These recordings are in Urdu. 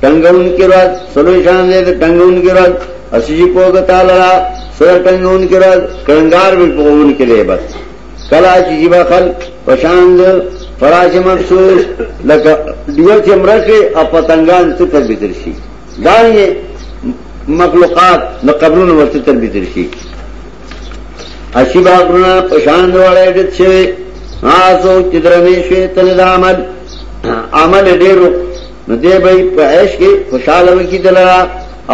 ٹنگون کی رات سلو شان دے ٹنگون کی رات اسجی کو گتا لرا سر ٹنگون کی رات کنگار بھی پون کے لیے بس کلا چی جیبا خل پشاند فراش مفسوس لکا دیور چی مرکی اپا تنگان تکر بھی ترشی دانگی مخلوقات لقبرون ورتکر بھی ترشی اشی باقرنا پشاند وارا ایڈت شوی آسو چدرمیشوی تلد عمل عمل دیرو نو دی به په عيش کې خوشاله وي دلرا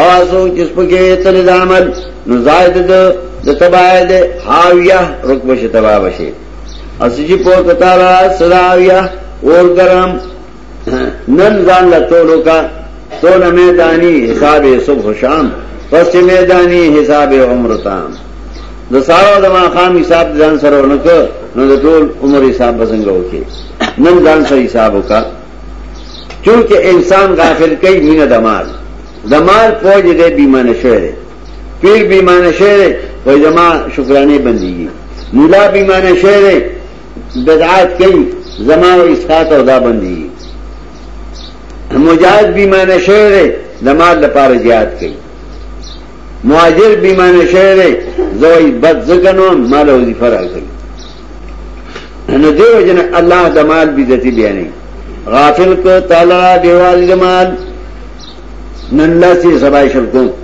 اواسو جس په کې تل د عمل نو زائد د د تباہ د حاویہ رکب ش تباہ بشي اسجی په کتارا صداویہ اور گرم، نن ځان له کا تو نه میدانی حساب صبح شام، پس میدانی حساب عمر تام۔ د سارو د خام حساب ځان سره ونکړ نو د ټول عمر حساب بسنګ وکي نن ځان سره حساب وکا چونکہ انسان غافل کئی مین دمال دمال فوج دے بیمان شعر پیر بیمان شعر وہ جمع شکرانے بندی مولا بیمان شعر بدعات کئی زما و اسقات ادا بندی مجاہد بیمان شعر دمال لپار جہاد کئی. مہاجر بیمان شعر زوئی بد زگنو مال وظیفہ را کئی. نو دیو جن اللہ دمال بھی دتی بیا نہیں غافل کو تعالی دیوال جمال نن لسی سبای شل کو